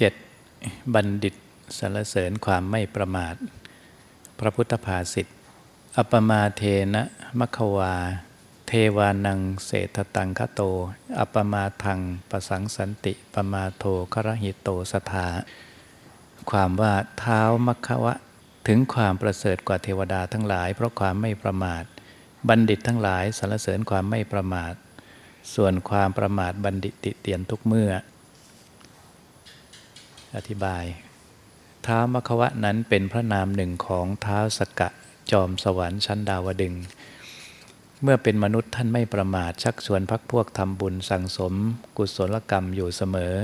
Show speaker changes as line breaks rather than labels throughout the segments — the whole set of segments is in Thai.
เจ็ดบัณฑิตสรรเสริญความไม่ประมาท พระพุทธภาษิตอปมาเทนะมัควา เทวานังเศรษฐตังคโต อปมาทังประสังสันติปมาโทครหิตโตสถา ความว่าเท้ามัควะ ถึงความประเสริฐกว่าเทวดาทั้งหลาย เพราะความไม่ประมาท บัณฑิตทั้งหลายสรรเสริญความไม่ประมาท ส่วนความประมาทบัณฑิตติเตียนทุกเมื่อ อธิบายเท้ามควะนั้นเป็นพระนามหนึ่งของเท้าสกะจอมสวรรค์ชั้นดาวดึง เมื่อเป็นมนุษย์ท่านไม่ประมาทชักชวนพักพวกทำบุญสั่งสม กุศลกรรมอยู่เสมอ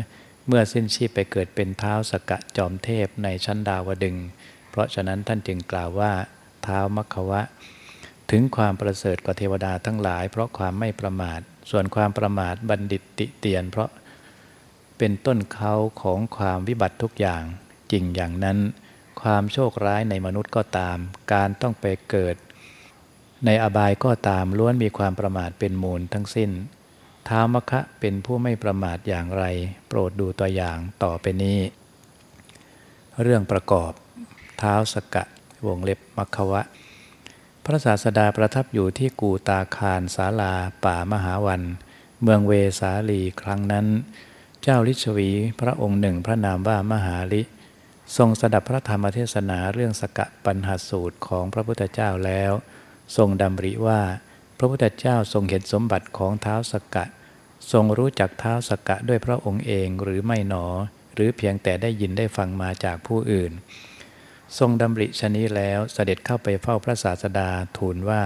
เมื่อสิ้นชีพไปเกิดเป็นเท้าสกะจอมเทพในชั้นดาวดึง เพราะฉะนั้นท่านจึงกล่าวว่าเท้ามควะ ถึงความประเสริฐกว่าเทวดาทั้งหลาย เพราะความไม่ประมาท ส่วนความประมาทบัณฑิตติเตียน เพราะ เป็นต้นเขาของความวิบัติทุกอย่าง จริงอย่างนั้น ความโชคร้ายในมนุษย์ก็ตาม การต้องไปเกิด ในอบายก็ตามล้วนมีความประมาทเป็นมูลทั้งสิ้น ท้ามคะเป็นผู้ไม่ประมาทอย่างไร โปรดดูตัวอย่างต่อไปนี้ เรื่องประกอบ เท้าสกะ วงเล็บมัควะ พระศาสดาประทับอยู่ที่กูตาคารศาลาป่ามหาวัน เมืองเวสาลีครั้งนั้น เจ้าลิชวี พระองค์หนึ่งพระนามว่ามหาลิ ทรงสดับพระธรรมเทศนาเรื่องสกะปัญหาสูตรของพระพุทธเจ้าแล้ว ทรงดำริว่า พระพุทธเจ้าทรงเห็นสมบัติของเท้าสกะ ทรงรู้จักเท้าสกะด้วยพระองค์เองหรือไม่หนอ หรือเพียงแต่ได้ยินได้ฟังมาจากผู้อื่น ทรงดำริชนี้แล้วเสด็จเข้าไปเฝ้าพระศาสดาทูลว่า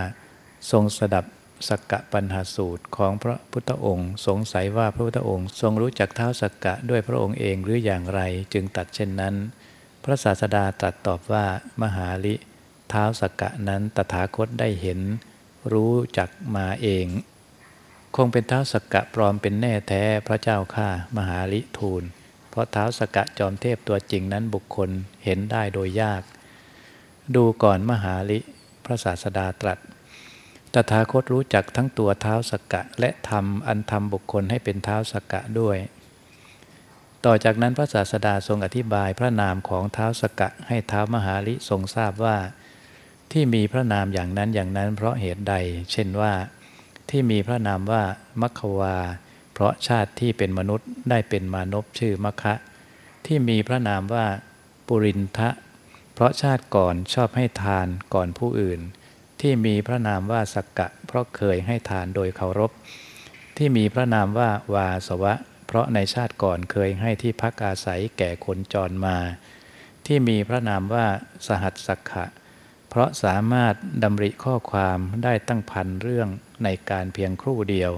ทรงสดับ สกกะปัญหาสูตรของพระพุทธองค์ สงสัยว่าพระพุทธองค์ ทรงรู้จักเท้าสกกะด้วยพระองค์เองหรืออย่างไรจึงตัดเช่นนั้น พระศาสดาตรัสตอบว่ามหาลิเท้าสกกะนั้นตถาคตได้เห็น รู้จักมาเอง คงเป็นเท้าสกกะปลอมเป็นแน่แท้พระเจ้าข้ามหาลิทูล เพราะเท้าสกกะจอมเทพตัวจริงนั้นบุคคลเห็นได้โดยยาก ดูก่อนมหาลิพระศาสดาตรัส ตถาคตรู้จักทั้งตัวเท้าสกกะ และทำอันทำบุคคลให้เป็นเท้าสกกะด้วย ต่อจากนั้นพระศาสดาทรงอธิบายพระนามของเท้าสกกะ ให้เท้ามหาลิทรงทราบว่า ที่มีพระนามอย่างนั้นอย่างนั้น เพราะเหตุใด เช่นว่า ที่มีพระนามว่ามัคควา เพราะชาติที่เป็นมนุษย์ได้เป็นมานพชื่อมัคคะ ที่มีพระนามว่าปุรินทะ เพราะชาติก่อนชอบให้ทานก่อนผู้อื่น ที่มีพระนามว่าสักกะ เพราะเคยให้ทานโดยเคารพ ที่มีพระนามว่าวาสวะ เพราะในชาติก่อนเคยให้ที่พักอาศัยแก่คนจรมา ที่มีพระนามว่าสหัสสักขะ เพราะสามารถดำริข้อความได้ตั้งพันเรื่องในการเพียงครู่เดียว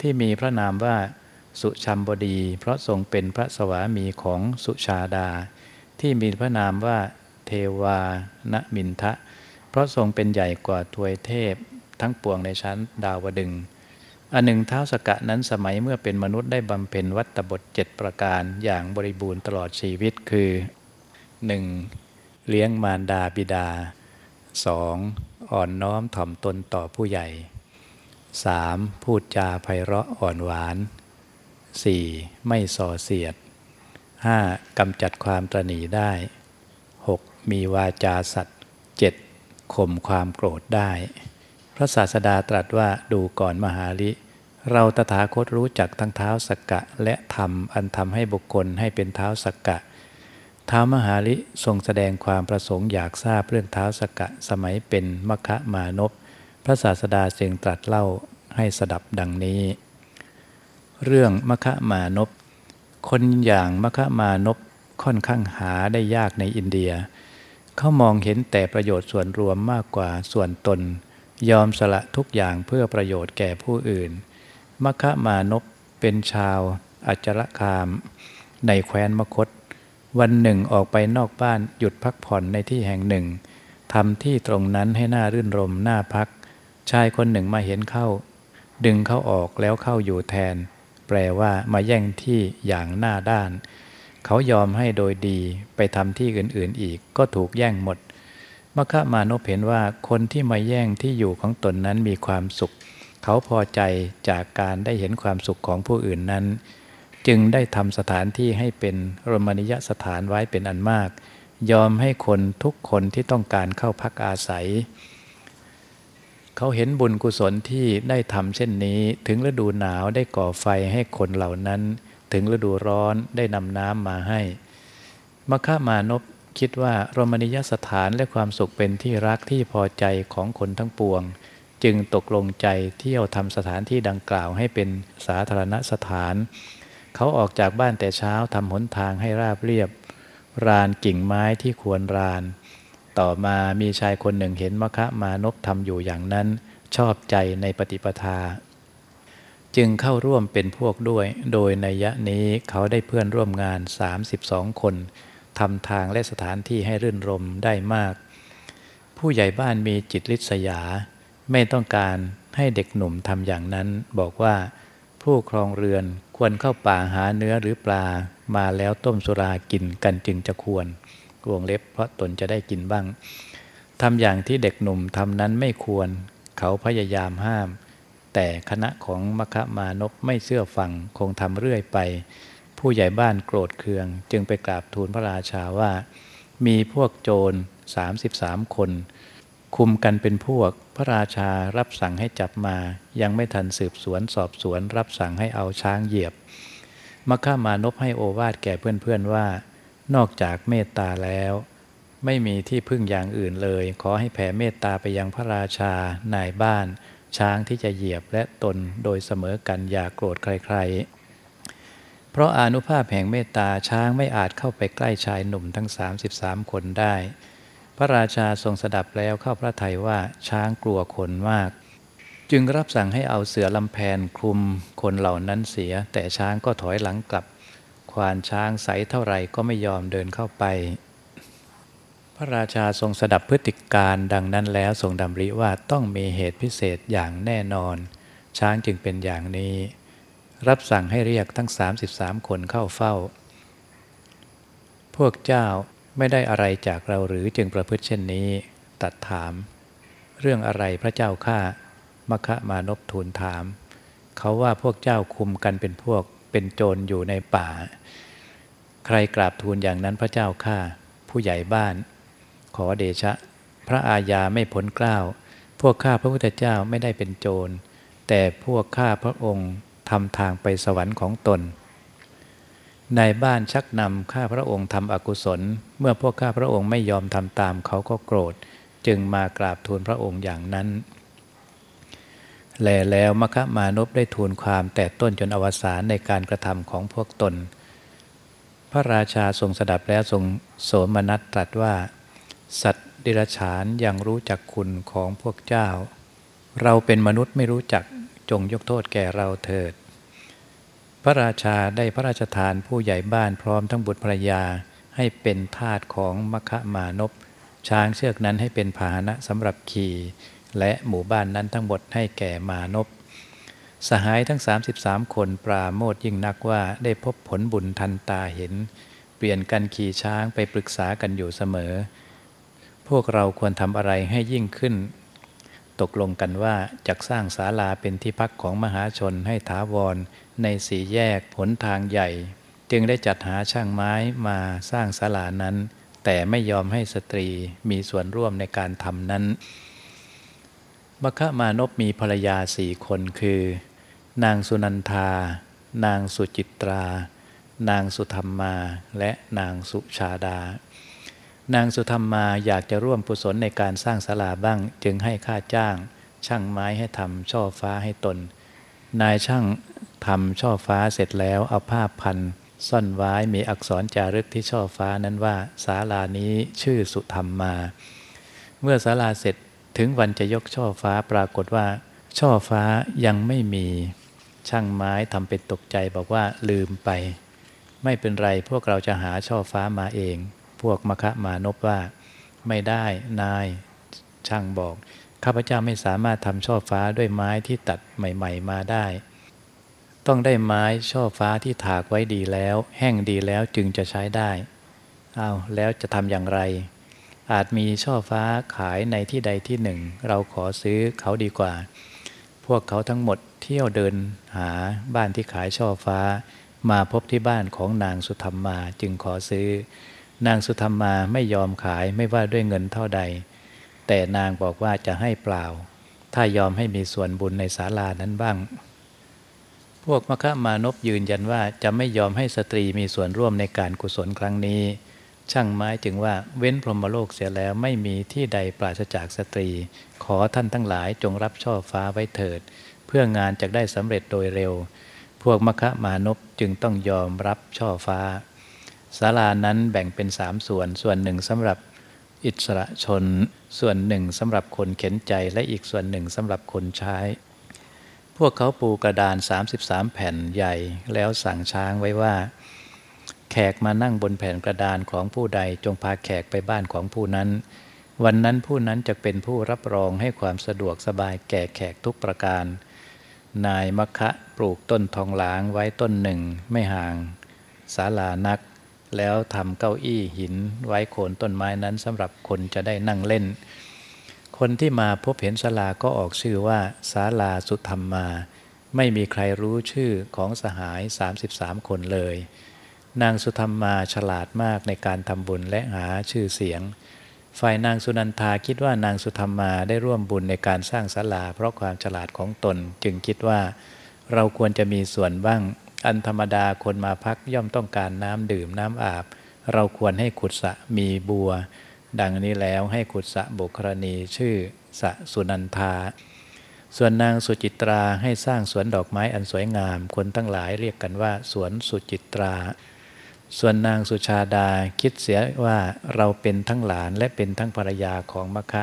ที่มีพระนามว่าสุชัมบดี เพราะทรงเป็นพระสวามีของสุชาดา ที่มีพระนามว่าเทวานมินทะ เพราะทรงเป็นใหญ่กว่าทวยเทพทั้งปวงในชั้นดาวดึงอันหนึ่งเท้าสกะนั้นสมัยเมื่อเป็นมนุษย์ได้บำเพ็ญวัตบทเจ็ดประการอย่างบริบูรณ์ตลอดชีวิตคือ 1. เลี้ยงมารดาบิดา 2. อ่อนน้อมถ่อมตนต่อผู้ใหญ่ 3. พูดจาไพเราะอ่อนหวาน 4. ไม่ส่อเสียด 5. กำจัดความตรณีได้ 6. มีวาจาสัตว์ ข่มความโกรธได้ พระศาสดาตรัสว่าดูก่อนมหาลิ เราตถาคตรู้จักทั้งเท้าสกกะ และธรรมอันทำให้บุคคลให้เป็นเท้าสกกะท้ามหาลิทรงแสดงความประสงค์อยากทราบเรื่องเท้าสกกะสมัยเป็นมคะมานพพระศาสดาจึงตรัสเล่าให้สดับดังนี้ เรื่องมคะมานพคนอย่างมคะมานพค่อนข้างหาได้ยากในอินเดีย เขามองเห็นแต่ประโยชน์ส่วนรวมมากกว่าส่วนตน ยอมสละทุกอย่างเพื่อประโยชน์แก่ผู้อื่นมคะมานพเป็นชาว อัจจรคาม ในแคว้นมคต วันหนึ่งออกไปนอกบ้านหยุดพักผ่อนในที่แห่งหนึ่งทำที่ตรงนั้นให้หน่ารื่นรมน่าพัก ชายคนหนึ่งมาเห็นเข้า ดึงเขาออกแล้วเข้าอยู่แทน แปลว่ามาแย่งที่อย่างหน้าด้าน เขายอมให้โดยดีไปทำที่อื่นๆอีกก็ถูกแย่งหมดมคะมานพเห็นว่าคนที่มาแย่งที่อยู่ของตนนั้นมีความสุข เขาพอใจจากการได้เห็นความสุขของผู้อื่นนั้น จึงได้ทำสถานที่ให้เป็นรมณียสถานไว้เป็นอันมาก ยอมให้คนทุกคนที่ต้องการเข้าพักอาศัย เขาเห็นบุญกุศลที่ได้ทำเช่นนี้ ถึงฤดูหนาวได้ก่อไฟให้คนเหล่านั้น ถึงฤดูร้อนได้นำน้ำมาให้มคามานพคิดว่ารมณียสถานและความสุขเป็นที่รักที่พอใจของคนทั้งปวง จึงตกลงใจเที่ยวทำสถานที่ดังกล่าวให้เป็นสาธารณสถาน เขาออกจากบ้านแต่เช้าทำหนทางให้ราบเรียบ รานกิ่งไม้ที่ควรราน ต่อมามีชายคนหนึ่งเห็นมคะมานพทำอยู่อย่างนั้น ชอบใจในปฏิปทา จึงเข้าร่วมเป็นพวกด้วย โดยในยะนี้เขาได้เพื่อนร่วมงาน 32 คนทำทางและสถานที่ให้รื่นรมได้มาก ผู้ใหญ่บ้านมีจิตลิษยา ไม่ต้องการให้เด็กหนุ่มทำอย่างนั้น บอกว่าผู้ครองเรือนควรเข้าป่าหาเนื้อหรือปลา มาแล้วต้มสุรากินกันจึงจะควรกวงเล็บเพราะตนจะได้กินบ้างทำอย่างที่เด็กหนุ่มทำนั้นไม่ควร เขาพยายามห้าม แต่คณะของมคะมานพไม่เชื่อฟังคงทำเรื่อยไป ผู้ใหญ่บ้านโกรธเคือง จึงไปกราบทูลพระราชาว่า มีพวกโจร 33 คน คุมกันเป็นพวก พระราชารับสั่งให้จับมา ยังไม่ทันสืบสวนสอบสวน รับสั่งให้เอาช้างเหยียบ มคมานพให้โอวาดแก่เพื่อนๆว่า นอกจากเมตตาแล้วไม่มีที่พึ่งอย่างอื่นเลย ขอให้แผ่เมตตาไปยังพระราชานายบ้าน ช้างที่จะเหยียบและตนโดยเสมอกันอย่ากโกรธใครๆ เพราะอนุภาพแห่งเมตตาช้างไม่อาจเข้าไปใกล้ชายหนุ่มทั้ง 33 คนได้ พระราชาทรงสดับแล้วเข้าพระทัยว่าช้างกลัวคนมาก จึงรับสั่งให้เอาเสือลำแพนคลุมคนเหล่านั้นเสีย แต่ช้างก็ถอยหลังกลับ ควานช้างใสเท่าไหร่ก็ไม่ยอมเดินเข้าไป ระราชาทรงสดับพฤติการดังนั้นแล้วทรงดำริว่าต้องมีเหตุพิเศษอย่างแน่นอน ช้างจึงเป็นอย่างนี้ รับสั่งให้เรียกทั้ง 33 คนเข้าเฝ้า พวกเจ้าไม่ได้อะไรจากเราหรือจึงประพฤติเช่นนี้ ตัดถาม เรื่องอะไรพระเจ้าข้ามคะมานพทูลถาม เขาว่าพวกเจ้าคุมกันเป็นพวกเป็นโจรอยู่ในป่า ใครกราบทูลอย่างนั้นพระเจ้าข้าผู้ใหญ่บ้าน ขอเดชะ พระอาญาไม่พ้นกล้าว พวกข้าพระพุทธเจ้าไม่ได้เป็นโจร แต่พวกข้าพระองค์ทำทางไปสวรรค์ของตน ในบ้านชักนำข้าพระองค์ทำอกุศล เมื่อพวกข้าพระองค์ไม่ยอมทำตามเขาก็โกรธ จึงมากราบทูลพระองค์อย่างนั้นแลแล้วมคะมานพได้ทูลความแต่ต้นจนอวสานในการกระทำของพวกตน พระราชาทรงสดับแล้วทรงโสมนัสตรัสว่า สัตว์ดิรฉานยังรู้จักคุณของพวกเจ้า เราเป็นมนุษย์ไม่รู้จักจงยกโทษแก่เราเถิด พระราชาได้พระราชทานผู้ใหญ่บ้านพร้อมทั้งบุตรภรยาให้เป็นทาสของมคะมานพช้างเชือกนั้นให้เป็นพาหนะสำหรับขี่และหมู่บ้านนั้นทั้งหมดให้แก่มานพสหายทั้ง 33 คนปราโมทยิ่งนักว่าได้พบผลบุญทันตาเห็น เปลี่ยนกันขี่ช้างไปปรึกษากันอยู่เสมอ พวกเราควรทำอะไรให้ยิ่งขึ้น ตกลงกันว่าจะสร้างศาลาเป็นที่พักของมหาชนให้ถาวร ในสีแยกหนทางใหญ่ จึงได้จัดหาช่างไม้มาสร้างศาลานั้น แต่ไม่ยอมให้สตรีมีส่วนร่วมในการทำนั้นมคะมานพมีภรรยาสี่คนคือ นางสุนันทา นางสุจิตรา นางสุธรรมมาและนางสุชาดา นางสุธรรมมาอยากจะร่วมกุศลในการสร้างศาลาบ้าง จึงให้ค่าจ้าง ช่างไม้ให้ทำช่อฟ้าให้ตน นายช่างทำช่อฟ้าเสร็จแล้วเอาผ้าพัน ซ่อนไว้มีอักษรจารึกที่ช่อฟ้านั้นว่าศาลานี้ชื่อสุธรรมมา เมื่อศาลาเสร็จถึงวันจะยกช่อฟ้าปรากฏว่า ช่อฟ้ายังไม่มี ช่างไม้ทำเป็นตกใจบอกว่าลืมไป ไม่เป็นไรพวกเราจะหาช่อฟ้ามาเอง พวกมคะมานพว่า ไม่ได้นายช่างบอก ข้าพเจ้าไม่สามารถทำช่อฟ้าด้วยไม้ที่ตัดใหม่ ๆ มาได้ ต้องได้ไม้ช่อฟ้าที่ถากไว้ดีแล้ว แห้งดีแล้วจึงจะใช้ได้เอาแล้วจะทำอย่างไร อาจมีช่อฟ้าขายในที่ใดที่หนึ่ง เราขอซื้อเขาดีกว่า พวกเขาทั้งหมดเที่ยวเดินหาบ้านที่ขายช่อฟ้า มาพบที่บ้านของนางสุธรรมาจึงขอซื้อ นางสุธรรมาไม่ยอมขายไม่ว่าด้วยเงินเท่าใด แต่นางบอกว่าจะให้เปล่า ถ้ายอมให้มีส่วนบุญในศาลานั้นบ้าง พวกมคะมานพยืนยันว่าจะไม่ยอมให้สตรีมีส่วนร่วมในการกุศลครั้งนี้ ช่างไม้จึงว่าเว้นพรหมโลกเสียแล้วไม่มีที่ใดปราศจากสตรี ขอท่านทั้งหลายจงรับช่อฟ้าไว้เถิด เพื่องานจะได้สำเร็จโดยเร็ว พวกมคะมานพจึงต้องยอมรับช่อฟ้า ศาลานั้นแบ่งเป็นสามส่วน ส่วนหนึ่งสำหรับอิสระชน ส่วนหนึ่งสำหรับคนเข็นใจ และอีกส่วนหนึ่งสำหรับคนใช้ พวกเขาปูกระดาน 33 แผ่นใหญ่ แล้วสั่งช้างไว้ว่า แขกมานั่งบนแผ่นกระดานของผู้ใดจงพาแขกไปบ้านของผู้นั้น วันนั้นผู้นั้นจะเป็นผู้รับรองให้ความสะดวกสบายแก่แขกทุกประการ นายมคะปลูกต้นทองหลางไว้ต้นหนึ่งไม่ห่างศาลานัก แล้วทำเก้าอี้หิน ไว้โคนต้นไม้นั้นสำหรับคนจะได้นั่งเล่น คนที่มาพบเห็นศาลาก็ออกชื่อว่าศาลาสุธรรมมา ไม่มีใครรู้ชื่อของสหาย 33 คนเลย นางสุธรรมมาฉลาดมากในการทำบุญและหาชื่อเสียง ฝ่ายนางสุนันทาคิดว่านางสุธรรมมาได้ร่วมบุญในการสร้างศาลา เพราะความฉลาดของตนจึงคิดว่า เราควรจะมีส่วนบ้าง อันธรรมดาคนมาพักย่อมต้องการน้ำดื่มน้ำอาบ เราควรให้ขุดสระมีบัว ดังนี้แล้วให้ขุดสระบุครณีชื่อสระสุนันทา ส่วนนางสุจิตราให้สร้างสวนดอกไม้อันสวยงาม คนทั้งหลายเรียกกันว่า สวนสุจิตรา ส่วนนางสุชาดาคิดเสียว่าเราเป็นทั้งหลานและเป็นทั้งภรรยาของมคะ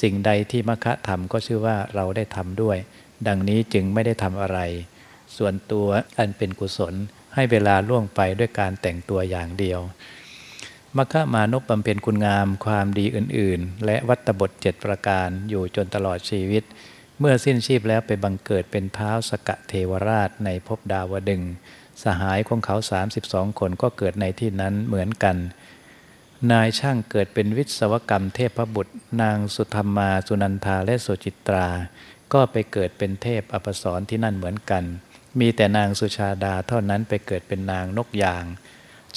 สิ่งใดที่มคะทำก็ชื่อว่าเราได้ทำด้วย ดังนี้จึงไม่ได้ทำอะไร ส่วนตัวอันเป็นกุศลให้เวลาล่วงไปด้วยการแต่งตัวอย่างเดียวมคะมานพบำเพ็ญคุณงามความดีอื่น ๆ และวัตบทเจ็ดประการอยู่จนตลอดชีวิต เมื่อสิ้นชีพแล้วไปบังเกิดเป็นเท้าสกะเทวราชในภพดาวดึงส์สหายของเขา 32 คนก็เกิดในที่นั้นเหมือนกัน นายช่างเกิดเป็นวิศวกรรมเทพบุตร นางสุธรรมาสุนันทาและสุจิตรา ก็ไปเกิดเป็นเทพอปสรที่นั่นเหมือนกัน มีแต่นางสุชาดาเท่านั้นไปเกิดเป็นนางนกยาง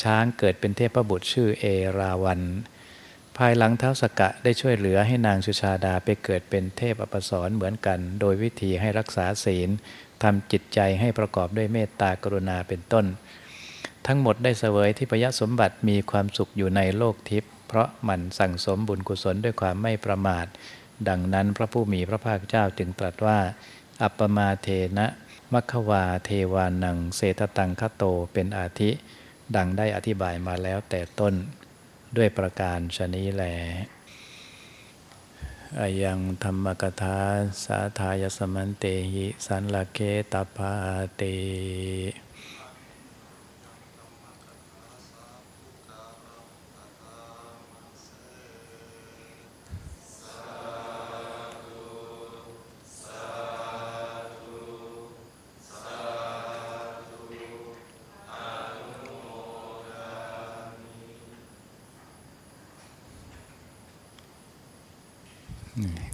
ช้างเกิดเป็นเทพบุตรชื่อเอราวัน ภายหลังเท้าสกะได้ช่วยเหลือให้นางสุชาดาไปเกิดเป็นเทพอปสรเหมือนกัน โดยวิธีให้รักษาศีลทำจิตใจให้ประกอบด้วยเมตตากรุณาเป็นต้น ทั้งหมดได้เสวยที่พยสมบัติมีความสุขอยู่ในโลกทิพย์เพราะมันสั่งสมบุญกุศลด้วยความไม่ประมาท ดังนั้นพระผู้มีพระภาคเจ้าจึงตรัสว่า อัปปมาเทนะ มัควาเทวานังเศตตังคโตเป็นอาทิ ดังได้อธิบายมาแล้วแต่ต้นด้วยประการชนี้แลอายังธรรมกถาสาทายสมันเตหิสันละเคตปาเต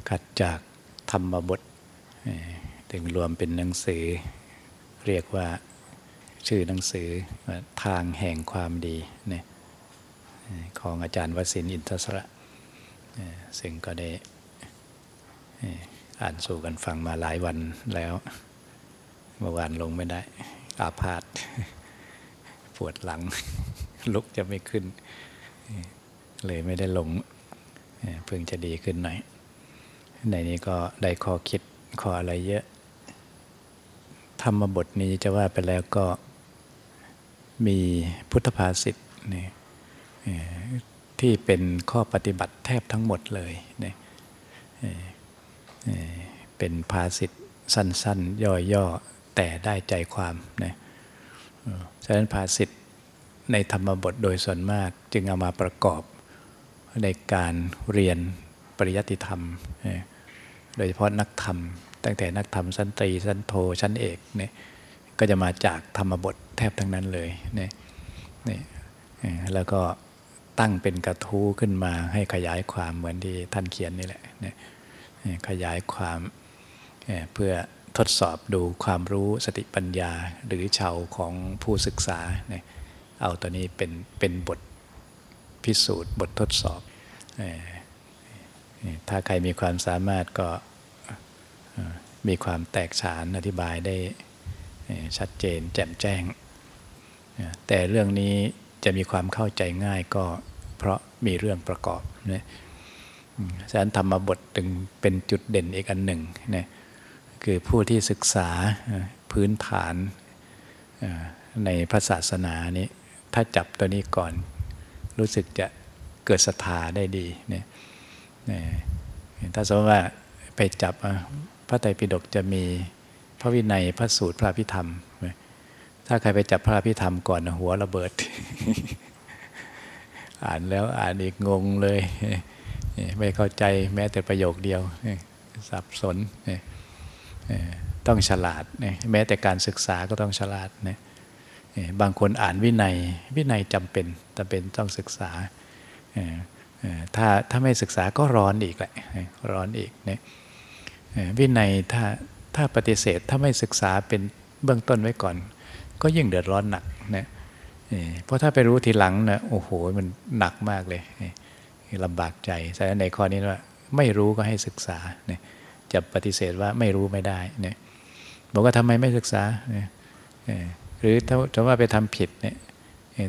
ขัดจากธรรมบทถึงรวมเป็นหนังสือ เรียกว่าชื่อหนังสือว่าทางแห่งความดีนี่ของอาจารย์วสินอินทศระซึ่งก็ได้อ่านสู่กันฟังมาหลายวันแล้ว เมื่อวานลงไม่ได้ อาพาธปวดหลัง ลุกจะไม่ขึ้น เลยไม่ได้ลงเพิ่งจะดีขึ้นหน่อย ในนี้ก็ได้ข้อคิดข้ออะไรเยอะ ธรรมบทนี้จะว่าไปแล้วก็มีพุทธภาษิตนี่ที่เป็นข้อปฏิบัติแทบทั้งหมดเลยนี่เป็นภาษิตสั้น ๆ ย่อ ๆ แต่ได้ใจความนะเออฉะนั้นภาษิตในธรรมบทโดยส่วนมากจึงเอามาประกอบในการเรียน ปริยัติธรรม โดยเฉพาะนักธรรม ตั้งแต่นักธรรมชั้นตรีชั้นโทชั้นเอกเนี่ยก็จะมาจากธรรมบทแทบทั้งนั้นเลยเนี่ยนี่แล้วก็ตั้งเป็นกระทู้ขึ้นมาให้ขยายความเหมือนที่ท่านเขียนนี่แหละเนี่ยขยายความเเพื่อทดสอบดูความรู้สติปัญญาหรือชาวของผู้ศึกษาเนี่ยเอาตัวนี้เป็นเป็นบทพิสูจน์บททดสอบ ถ้าใครมีความสามารถก็มีความแตกฉานอธิบายได้ชัดเจนแจ่มแจ้ง แต่เรื่องนี้จะมีความเข้าใจง่ายก็เพราะมีเรื่องประกอบนะฉะนั้นธรรมบทจึงเป็นจุดเด่นอีกอันหนึ่งนะคือผู้ที่ศึกษาพื้นฐานในพระศาสนานี้ ถ้าจับตัวนี้ก่อนรู้สึกจะเกิดศรัทธาได้ดีเนี่ย ถ้าสมมติว่าไปจับพระไตรปิฎกจะมีพระวินัยพระสูตรพระพิธรรม ถ้าใครไปจับพระพิธรรมก่อนหัวระเบิด อ่านแล้วอ่านอีกงงเลย ไม่เข้าใจแม้แต่ประโยคเดียว สับสน ต้องฉลาด แม้แต่การศึกษาก็ต้องฉลาดบางคนอ่านวินัย วินัยจำเป็นจำเป็นต้องศึกษา ถ้าถ้าไม่ศึกษาก็ร้อนอีกแหละร้อนอีกเนี่ยวินัยถ้าถ้าปฏิเสธถ้าไม่ศึกษาเป็นเบื้องต้นไว้ก่อน ก็ยิ่งเดือดร้อนหนักนะเพราะถ้าไปรู้ทีหลังนะโอ้โหมันหนักมากเลยลำบากใจแต่ในข้อนี้ว่าไม่รู้ก็ให้ศึกษานะจะปฏิเสธว่าไม่รู้ไม่ได้นบอกว่าทำไมไม่ศึกษาหรือถ้าจะว่าไปทำผิดเนี่ย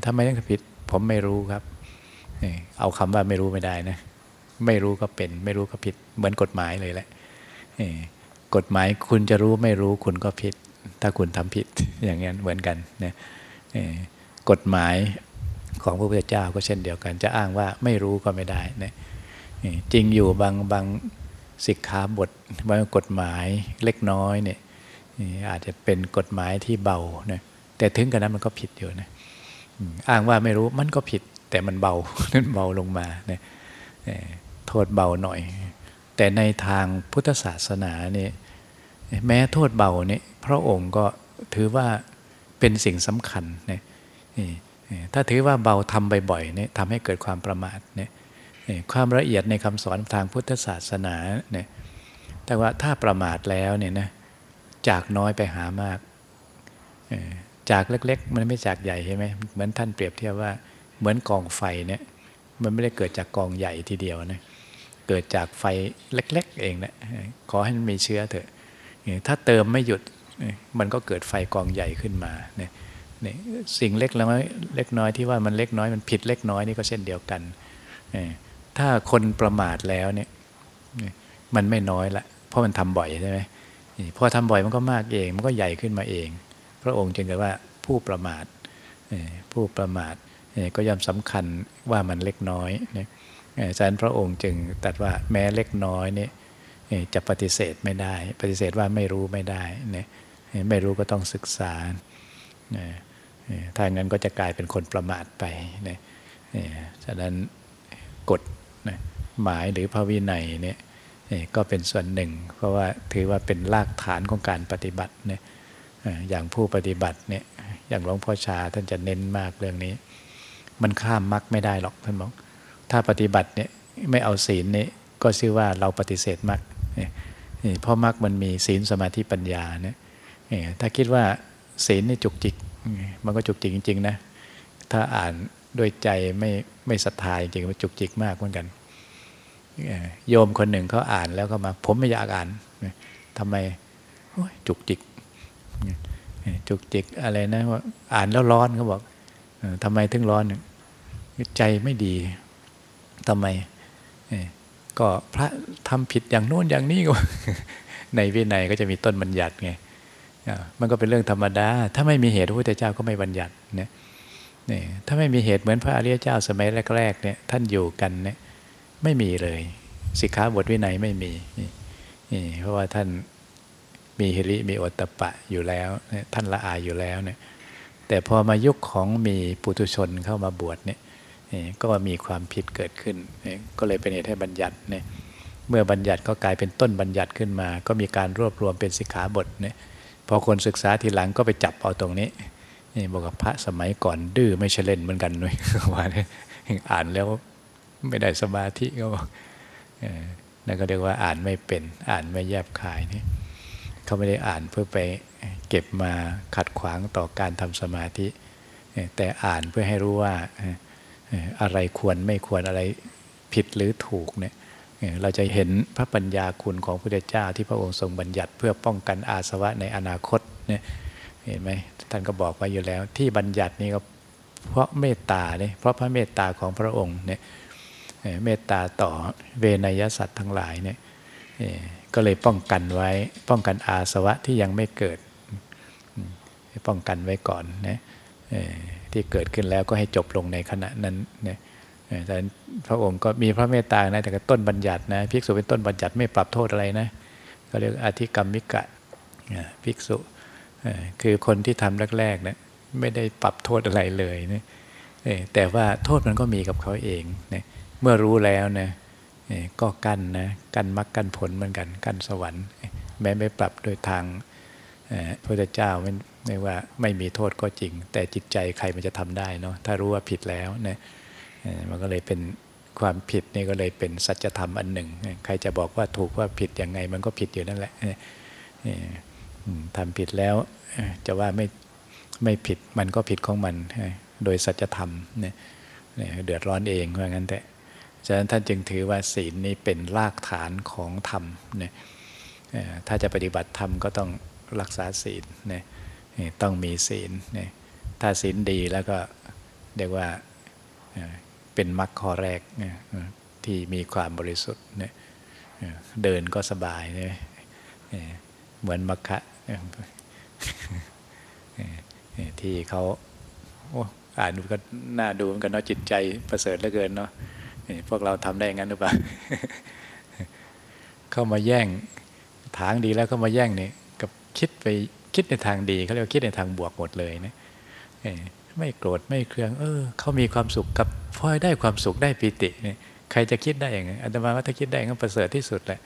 ทำไมต้องผิด ผมไม่รู้ครับ เอาคำว่าไม่รู้ไม่ได้นะไม่รู้ก็เป็น ไม่รู้ก็ผิด เหมือนกฎหมายเลยแหละกฎหมายคุณจะรู้ไม่รู้คุณก็ผิด ถ้าคุณทำผิดอย่างนี้เหมือนกันนะกฎหมายของพระพุทธเจ้าก็เช่นเดียวกัน จะอ้างว่าไม่รู้ก็ไม่ได้นะจริงอยู่บางบางสิกขาบทบางกฎหมายเล็กน้อยเนี่ยอาจจะเป็นกฎหมายที่เบานะแต่ถึงกันนั้นมันก็ผิดอยู่นะอ้างว่าไม่รู้มันก็ผิด แต่มันเบานั่นเบาลงมาเนี่ยโทษเบาหน่อย แต่ในทางพุทธศาสนาเนี่ยแม้โทษเบาเนี่ยพระองค์ก็ถือว่าเป็นสิ่งสำคัญเนี่ยถ้าถือว่าเบาทำบ่อยๆเนี่ยทำให้เกิดความประมาทเนี่ยความละเอียดในคำสอนทางพุทธศาสนาเนี่ยแต่ว่าถ้าประมาทแล้วเนี่ยนะจากน้อยไปหามากจากเล็ก ๆ มันไม่จากใหญ่ใช่ไหมเหมือนท่านเปรียบเทียบว่า เหมือนกองไฟเนี่ยมันไม่ได้เกิดจากกองใหญ่ทีเดียวนะเกิดจากไฟเล็ก ๆ เองนะขอให้มันมีเชื้อเถอะถ้าเติมไม่หยุดมันก็เกิดไฟกองใหญ่ขึ้นมาเนี่ยสิ่งเล็กน้อยเล็กน้อยที่ว่ามันเล็กน้อยมันผิดเล็กน้อยนี่ก็เช่นเดียวกัน ถ้าคนประมาทแล้วเนี่ยมันไม่น้อยละเพราะมันทำบ่อยใช่ไหมพอทำบ่อยมันก็มากเอง มันก็ใหญ่ขึ้นมาเอง พระองค์จึงเรียกว่าผู้ประมาทผู้ประมาท ก็ย่อมสำคัญว่ามันเล็กน้อยเนี่ยฉะนั้นพระองค์จึงตัดว่าแม้เล็กน้อยนี่จะปฏิเสธไม่ได้ ปฏิเสธว่าไม่รู้ไม่ได้นี่ยไม่รู้ก็ต้องศึกษาถ้างั้นก็จะกลายเป็นคนประมาทไปเนี่ยฉะนั้นกฎหมายหรือพระวินัยเนี่ยก็เป็นส่วนหนึ่ง เพราะว่าถือว่าเป็นรากฐานของการปฏิบัติเนี่ยอย่างผู้ปฏิบัติเนี่ยอย่างหลวงพ่อชาท่านจะเน้นมากเรื่องนี้ มันข้ามมรรคไม่ได้หรอกท่านบอก ถ้าปฏิบัติเนี่ยไม่เอาศีลนี่ก็ชื่อว่าเราปฏิเสธมรรคเพราะมรรคมันมีศีลสมาธิปัญญาเนี่ยถ้าคิดว่าศีลนี่จุกจิก มันก็จุกจิกจริง ๆ นะ ถ้าอ่านด้วยใจไม่ไม่ศรัทธาจริงๆมันจุกจิกมากเหมือนกัน โยมคนหนึ่งเขาอ่านแล้วก็มา ผมไม่อยากอ่านทำไมจุกจิก จุกจิกอะไรนะว่าอ่านแล้วร้อนเขาบอกทำไมถึงร้อน ใจไม่ดีทำไมก็พระทำผิดอย่างโน้นอย่างนี้ก็ในวินัยก็จะมีต้นบัญญัติไงมันก็เป็นเรื่องธรรมดา ถ้าไม่มีเหตุพระพุทธเจ้าก็ไม่บัญญัติเนี่ยนี่ถ้าไม่มีเหตุเหมือนพระอริยเจ้าสมัยแรกๆเนี่ยท่านอยู่กันเนี่ยไม่มีเลยสิกขาบทวินัยไม่มีนี่เพราะว่าท่านมีฮิริมีโอตตะปะอยู่แล้วท่านละอายอยู่แล้วเนี่ยแต่พอมายุคของมีปุถุชนเข้ามาบวชเนี่ย ก็มีความผิดเกิดขึ้น ก็เลยเป็นเหตุให้บัญญัติเนี่ยเมื่อบัญญัติก็กลายเป็นต้นบัญญัติขึ้นมา ก็มีการรวบรวมเป็นสิกขาบทเนี่ยพอคนศึกษาทีหลังก็ไปจับเอาตรงนี้นี่บอกกับพระสมัยก่อนดื้อไม่เฉลนเหมือนกันเลยว่าอ่านแล้วไม่ได้สมาธิก็บอกนั่นก็เรียกว่าอ่านไม่เป็นอ่านไม่แยบคายนี่เขาไม่ได้อ่านเพื่อไปเก็บมาขัดขวางต่อการทำสมาธิ แต่อ่านเพื่อให้รู้ว่า อะไรควรไม่ควรอะไรผิดหรือถูกเนี่ยเราจะเห็นพระปัญญาคุณของพระพุทธเจ้าที่พระองค์ทรงบัญญัติเพื่อป้องกันอาสวะในอนาคตเนี่ยเห็นไหมท่านก็บอกไว้อยู่แล้ว ที่บัญญัตินี่ก็เพราะเมตตาเนี่ยเพราะพระเมตตาของพระองค์เนี่ยเมตตาต่อเวนยสัตว์ทั้งหลายเนี่ยก็เลยป้องกันไว้ป้องกันอาสวะที่ยังไม่เกิด ป้องกันไว้ก่อนนะ ที่เกิดขึ้นแล้วก็ให้จบลงในขณะนั้นนะแต่พระองค์ก็มีพระเมตตานะแต่ก็ต้นบัญญัตินะภิกษุเป็นต้นบัญญัติไม่ปรับโทษอะไรนะก็เรียกอธิกรรมมิกะภิกษุคือคนที่ทำแรกๆนะไม่ได้ปรับโทษอะไรเลยนะแต่ว่าโทษมันก็มีกับเขาเองนะเมื่อรู้แล้วนะก็กั้นนะกั้นมรรคกั้นผลเหมือนกันกั้นสวรรค์แม้ไม่ปรับโดยทางพระเจ้าไม่ว่าไม่มีโทษก็จริง แต่จิตใจใครมันจะทำได้เนาะถ้ารู้ว่าผิดแล้วนะมันก็เลยเป็นความผิดนี่ก็เลยเป็นสัจธรรมอันหนึ่ง ใครจะบอกว่าถูกว่าผิดยังไง มันก็ผิดอยู่นั่นแหละทำผิดแล้วจะว่าไม่ไม่ผิดมันก็ผิดของมัน โดยสัจธรรมเนี่ยเดือดร้อนเองว่าะงั้นแต่ฉะนั้นท่านจึงถือว่าศีลนี้เป็นรากฐานของธรรมเนี่ยถ้าจะปฏิบัติธรรมก็ต้องรักษาศีลเนี่ย ต้องมีศีลเนี่ยถ้าศีลดีแล้วก็เรียกว่าเป็นมรรคข้อแรกที่มีความบริสุทธิ์เดินก็สบายเนี่ยเหมือนมรรคะที่เขาอ่านดูก็น่าดูเหมือนกันเนาะจิตใจประเสริฐเหลือเกินเนาะพวกเราทำได้งั้นหรือเปล่า เข้ามาแย่งทางดีแล้วเข้ามาแย่งเนี่ยกับคิดไป คิดในทางดีเขาเรียกว่าคิดในทางบวกหมดเลยนะไม่โกรธไม่เครือง เออเขามีความสุขกับพอยได้ความสุขได้ปิติเนี่ยใครจะคิดได้อย่างไงอาตมาว่าถ้าคิดได้ก็ประเสริฐที่สุดแหละ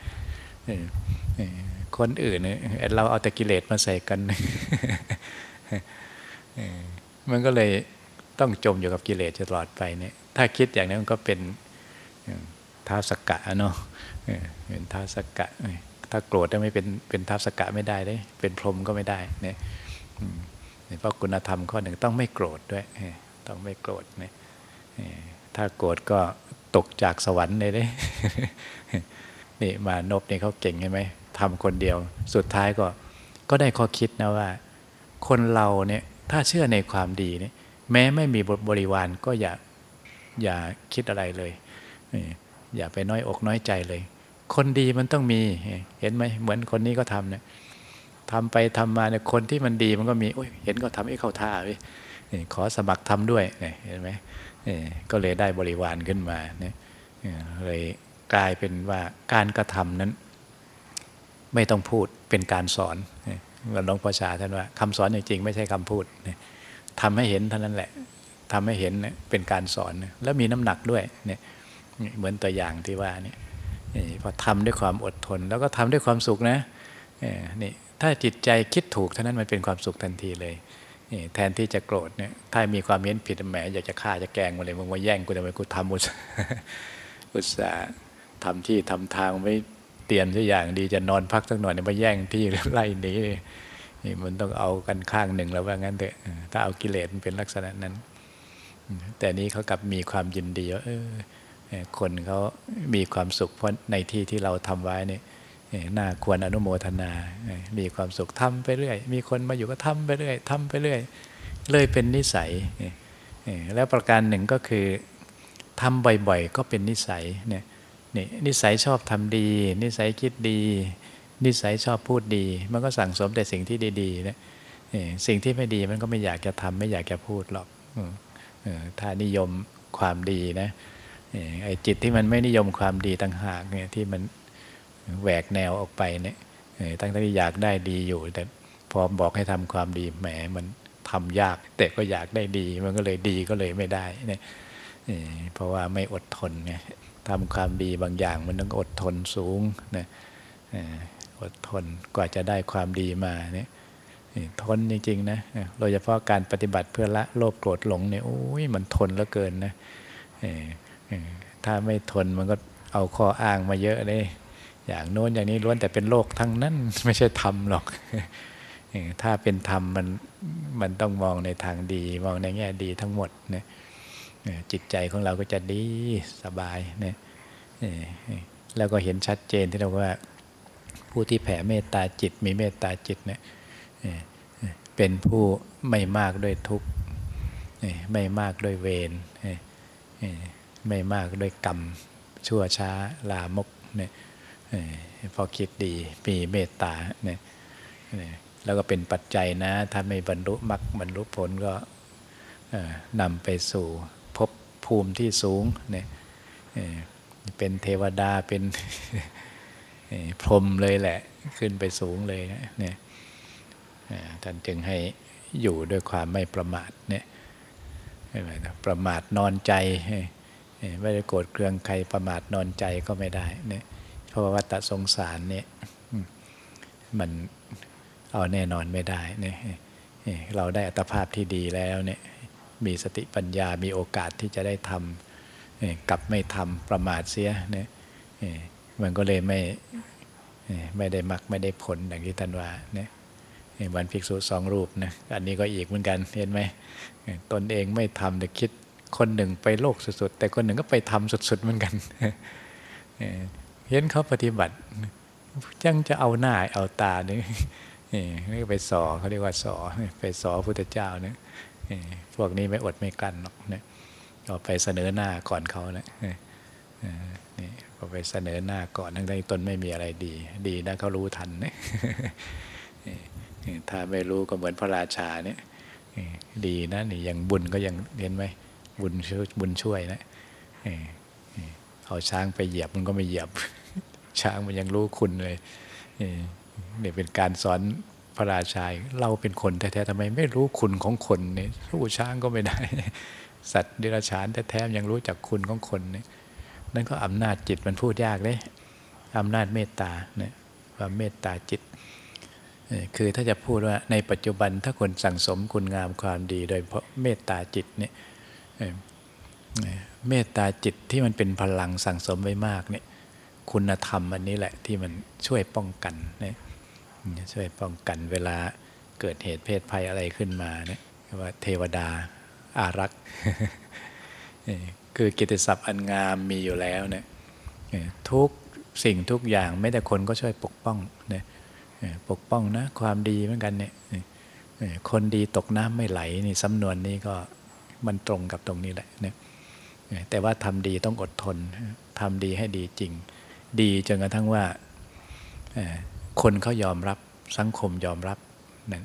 คนอื่นเนี่ยเราเอาแต่กิเลสมาใส่กันมันก็เลยต้องจมอยู่กับกิเลสตลอดไปเนี่ยถ้าคิดอย่างนี้มันก็เป็นท้าสกะเนาะเป็นท้าสกะ ถ้าโกรธได้ไม่เป็นเป็นท้าสกะไม่ได้เลยเป็นพรหมก็ไม่ได้เนี่ยเพราะคุณธรรมข้อหนึ่งต้องไม่โกรธด้วยต้องไม่โกรธเนี่ยถ้าโกรธก็ตกจากสวรรค์เลยเลยนี่มานบนี่เขาเก่งใช่ไหมทำคนเดียว สุดท้ายก็ก็ได้ข้อคิดนะว่า คนเราเนี่ยถ้าเชื่อในความดีเนี่ยแม้ไม่มีบริวารก็อย่าอย่าคิดอะไรเลย อย่าไปน้อยอกน้อยใจเลย คนดีมันต้องมี เห็นไหมเหมือนคนนี้ก็ทำเนี่ยทำไปทำมาเนี่ยคนที่มันดีมันก็มีเห็นก็ทำให้เข้าท่าไปขอสมัครทำด้วยเห็นไหมก็เลยได้บริวารขึ้นมาเนี่ยเลยกลายเป็นว่าการกระทำนั้น ไม่ต้องพูดเป็นการสอนหลวงพ่อชาท่านว่าคำสอนจริงๆไม่ใช่คำพูดทำให้เห็นเท่านั้นแหละทำให้เห็นเป็นการสอนแล้วมีน้ำหนักด้วยเนี่ยเหมือนตัวอย่างที่ว่านี่ พอทำด้วยความอดทน แล้วก็ทำด้วยความสุขนะนี่ถ้าจิตใจคิดถูกเท่านั้นมันเป็นความสุขทันทีเลยแทนที่จะโกรธเนี่ยถ้ามีความเห็นผิดแหมอยากจะฆ่าจะแกงมาเลยมึงมาแย่งกูทำไมกูทำอุตส่าห์ทำที่ทำทางไม่เตียนสักอย่างดีจะนอนพักสักหน่อยเนี่ยมาแย่งที่ไล่หนีนี่มันต้องเอากันข้างหนึ่งแล้วว่างั้นเถอะถ้าเอากิเลสมันเป็นลักษณะนั้น แต่นี้เขากลับมีความยินดีว่า คนเขามีความสุขเพราะในที่ที่เราทำไว้นี่น่าควรอนุโมทนา มีความสุขทำไปเรื่อย มีคนมาอยู่ก็ทำไปเรื่อยทำไปเรื่อย เลยเป็นนิสัย แล้วประการหนึ่งก็คือทำบ่อยๆ ก็เป็นนิสัยเนี่ยนี่นิสัยชอบทำดี นิสัยคิดดี นิสัยชอบพูดดี มันก็สั่งสมแต่สิ่งที่ดีๆนะสิ่งที่ไม่ดีมันก็ไม่อยากจะทำไม่อยากจะพูดหรอกถ้านิยมความดีนะ ไอ้จิตที่มันไม่นิยมความดีต่างหากเนี่ยที่มันแหวกแนวออกไปเนี่ยตั้งที่อยากได้ดีอยู่ แต่พอบอกให้ทำความดีแหมมันทำยาก แต่ก็อยากได้ดี มันก็เลยดีก็เลยไม่ได้เนี่ยเพราะว่าไม่อดทนไงทำความดีบางอย่างมันต้องอดทนสูงนะอดทนกว่าจะได้ความดีมาเนี่ยทนจริงๆนะโดยเฉพาะการปฏิบัติเพื่อละโลภโกรธหลงเนี่ยโอ้ยมันทนเหลือเกินนะ ถ้าไม่ทนมันก็เอาข้ออ้างมาเยอะเลยอย่างโน้นอย่างนี้ล้วนแต่เป็นโลกทั้งนั้นไม่ใช่ธรรมหรอก ถ้าเป็นธรรมมันมันต้องมองในทางดี มองในแง่ดีทั้งหมดเนี่ยจิตใจของเราก็จะดีสบายเนี่ยแล้วก็เห็นชัดเจนที่เราว่าผู้ที่แผ่เมตตาจิตมีเมตตาจิตเนี่ยเป็นผู้ไม่มากด้วยทุกข์ไม่มากด้วยเวร ไม่มากด้วยกรรม ชั่วช้าลามกเนี่ยพอคิดดีมีเมตตาเนี่ยแล้วก็เป็นปัจจัยนะ ถ้าไม่บรรลุมรรคบรรลุผลก็นำไปสู่ภพภูมิที่สูงเนี่ยเป็นเทวดาเป็นพรหมเลยแหละ ขึ้นไปสูงเลยเนี่ยท่านจึงให้อยู่ด้วยความไม่ประมาทเนี่ยประมาทนอนใจ ไม่ได้โกรธเคืองใครประมาทนอนใจก็ไม่ได้เนี่ยเพราะว่าวัฏสงสารเนี่ยมันเอาแน่นอนไม่ได้เนี่ยเราได้อัตภาพที่ดีแล้วเนี่ยมีสติปัญญา มีโอกาสที่จะได้ทำกลับไม่ทำประมาทเสียเนี่ยมันก็เลยไม่ไม่ได้มักไม่ได้ผลอย่างที่ท่านว่าเนี่ยวันภิกษุสองรูปนะอันนี้ก็อีกเหมือนกันเห็นไหมตนเองไม่ทำแต่คิด คนหนึ่งไปโลกสุดๆ แต่คนหนึ่งก็ไปทำสุดๆเหมือนกันเห็นเขาปฏิบัติยังจะเอาหน้าเอาตาเนี่ยนี่ไปสอเขาเรียกว่าสอไปสอพุทธเจ้าเนี่ยพวกนี้ไม่อดไม่กันหรอกเนี่ยเอาไปเสนอหน้าก่อนเขาเนี่ยนี่พอไปเสนอหน้าก่อนทั้งที่ตนไม่มีอะไรดี ดีนะเขารู้ทันเนี่ยถ้าไม่รู้ก็เหมือนพระราชาเนี่ยดีนะนี่ยังบุญก็ยังเห็นไหม บุญช่วยบุญช่วยนะเอาช้างไปเหยียบมันก็ไม่เหยียบ ช้างมันยังรู้คุณเลยเนี่ยเป็นการสอนพระราชาเราเป็นคนแท้ๆทำไมไม่รู้คุณของคนเนี่ยสู้ช้างก็ไม่ได้ สัตว์เดรัจฉานแท้ๆยังรู้จักคุณของคนเนี่ยนั่นก็อำนาจจิตมันพูดยากเลยอำนาจเมตตาเนี่ยความเมตตาจิต คือถ้าจะพูดว่าในปัจจุบันถ้าคนสั่งสมคุณงามความดี โดยเพราะเมตตาจิตเนี่ย เมตตาจิตที่มันเป็นพลังสั่งสมไว้มากเนี่ยคุณธรรมอันนี้แหละที่มันช่วยป้องกันเนี่ยช่วยป้องกันเวลาเกิดเหตุเพศภัยอะไรขึ้นมาเนี่ยว่าเทวดาอารักษ์คือกิตติศัพท์อันงามมีอยู่แล้วเนี่ยทุกสิ่งทุกอย่างไม่แต่คนก็ช่วยปกป้องเนี่ยปกป้องนะความดีเหมือนกันเนี่ยคนดีตกน้ำไม่ไหลนี่สำนวนนี้ก็ มันตรงกับตรงนี้แหละเนี่ยแต่ว่าทำดีต้องอดทนทำดีให้ดีจริง ดีจนกระทั่งว่าคนเขายอมรับสังคมยอมรับนะ